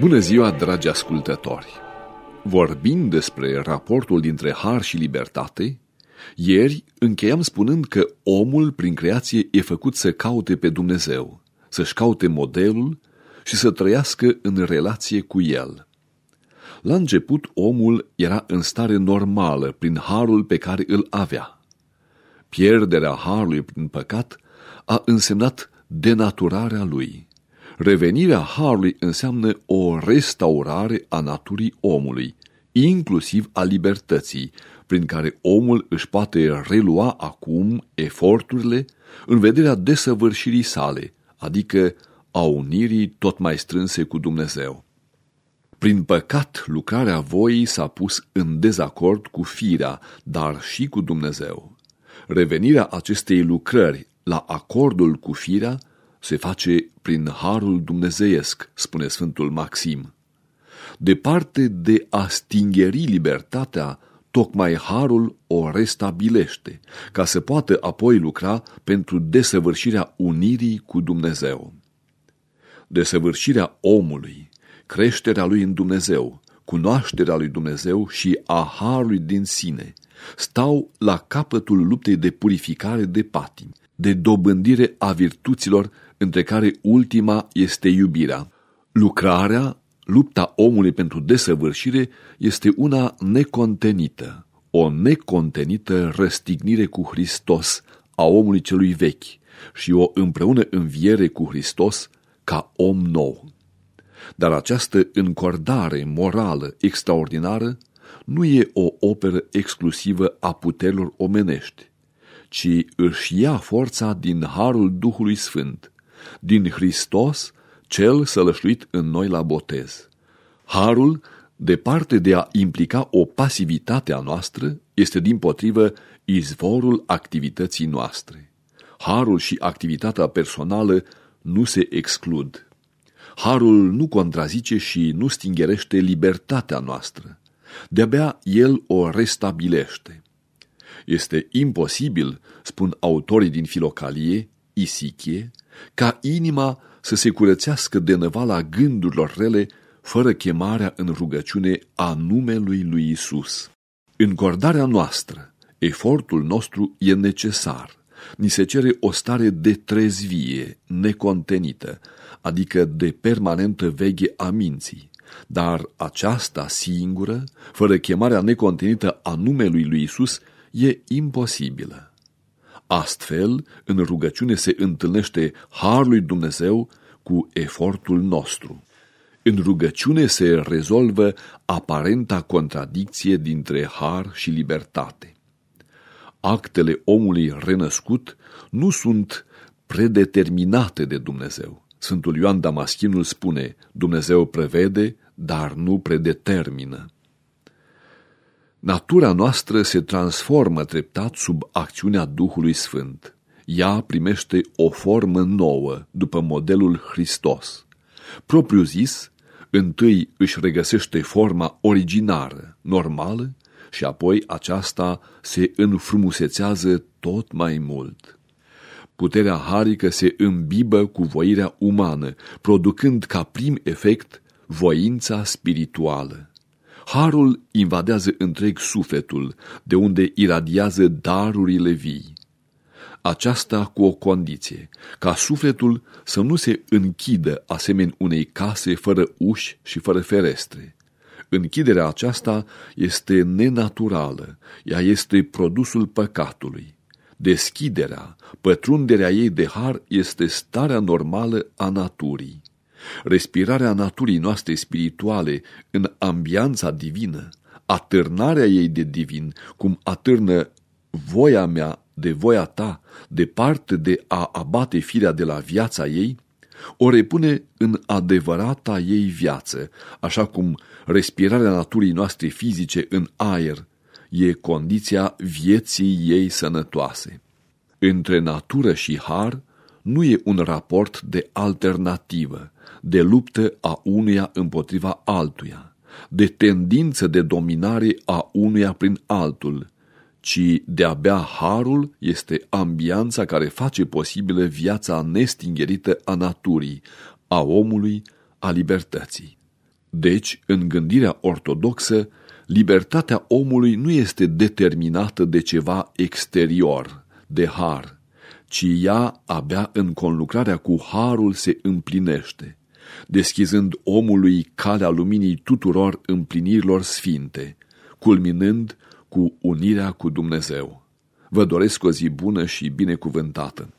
Bună ziua, dragi ascultători! Vorbind despre raportul dintre har și libertate, ieri încheiam spunând că omul prin creație e făcut să caute pe Dumnezeu, să-și caute modelul și să trăiască în relație cu el. La început, omul era în stare normală prin harul pe care îl avea. Pierderea harului prin păcat a însemnat denaturarea lui. Revenirea harului înseamnă o restaurare a naturii omului, inclusiv a libertății, prin care omul își poate relua acum eforturile în vederea desăvârșirii sale, adică a unirii tot mai strânse cu Dumnezeu. Prin păcat, lucrarea voii s-a pus în dezacord cu firea, dar și cu Dumnezeu. Revenirea acestei lucrări la acordul cu firea se face prin harul dumnezeiesc, spune Sfântul Maxim. Departe de a stingeri libertatea, tocmai harul o restabilește, ca să poată apoi lucra pentru desăvârșirea unirii cu Dumnezeu. Desăvârșirea omului, creșterea lui în Dumnezeu, cunoașterea lui Dumnezeu și a harului din sine, stau la capătul luptei de purificare de patim, de dobândire a virtuților, între care ultima este iubirea. Lucrarea, lupta omului pentru desăvârșire, este una necontenită, o necontenită răstignire cu Hristos a omului celui vechi și o împreună înviere cu Hristos ca om nou. Dar această încordare morală extraordinară nu e o operă exclusivă a puterilor omenești, ci își ia forța din harul Duhului Sfânt, din Hristos, cel sălășluit în noi la botez. Harul, departe de a implica o pasivitate a noastră, este din potrivă izvorul activității noastre. Harul și activitatea personală nu se exclud. Harul nu contrazice și nu stingerește libertatea noastră. De-abia el o restabilește. Este imposibil, spun autorii din Filocalie, Isichie, ca inima să se curățească de năvala gândurilor rele fără chemarea în rugăciune a numelui lui Isus. În cordarea noastră, efortul nostru e necesar. Ni se cere o stare de trezvie, necontenită, adică de permanentă veghe a minții. Dar aceasta singură, fără chemarea necontenită a numelui lui Isus, e imposibilă. Astfel, în rugăciune se întâlnește Harul lui Dumnezeu cu efortul nostru. În rugăciune se rezolvă aparenta contradicție dintre har și libertate. Actele omului renăscut nu sunt predeterminate de Dumnezeu. Sfântul Ioan Damaschinul spune, Dumnezeu prevede, dar nu predetermină. Natura noastră se transformă treptat sub acțiunea Duhului Sfânt. Ea primește o formă nouă, după modelul Hristos. Propriu zis, întâi își regăsește forma originară, normală, și apoi aceasta se înfrumusețează tot mai mult. Puterea harică se îmbibă cu voirea umană, producând ca prim efect voința spirituală. Harul invadează întreg sufletul, de unde iradiază darurile vii. Aceasta cu o condiție, ca sufletul să nu se închidă asemeni unei case fără uși și fără ferestre. Închiderea aceasta este nenaturală, ea este produsul păcatului. Deschiderea, pătrunderea ei de har este starea normală a naturii. Respirarea naturii noastre spirituale în ambianța divină, atârnarea ei de divin, cum atârnă voia mea de voia ta, departe de a abate firea de la viața ei, o repune în adevărata ei viață, așa cum respirarea naturii noastre fizice în aer e condiția vieții ei sănătoase. Între natură și har nu e un raport de alternativă, de luptă a unuia împotriva altuia, de tendință de dominare a unuia prin altul, ci de-abia harul este ambianța care face posibilă viața nestingerită a naturii, a omului, a libertății. Deci, în gândirea ortodoxă, libertatea omului nu este determinată de ceva exterior, de har, ci ea abia în conlucrarea cu harul se împlinește, deschizând omului calea luminii tuturor împlinirilor sfinte, culminând cu unirea cu Dumnezeu. Vă doresc o zi bună și binecuvântată!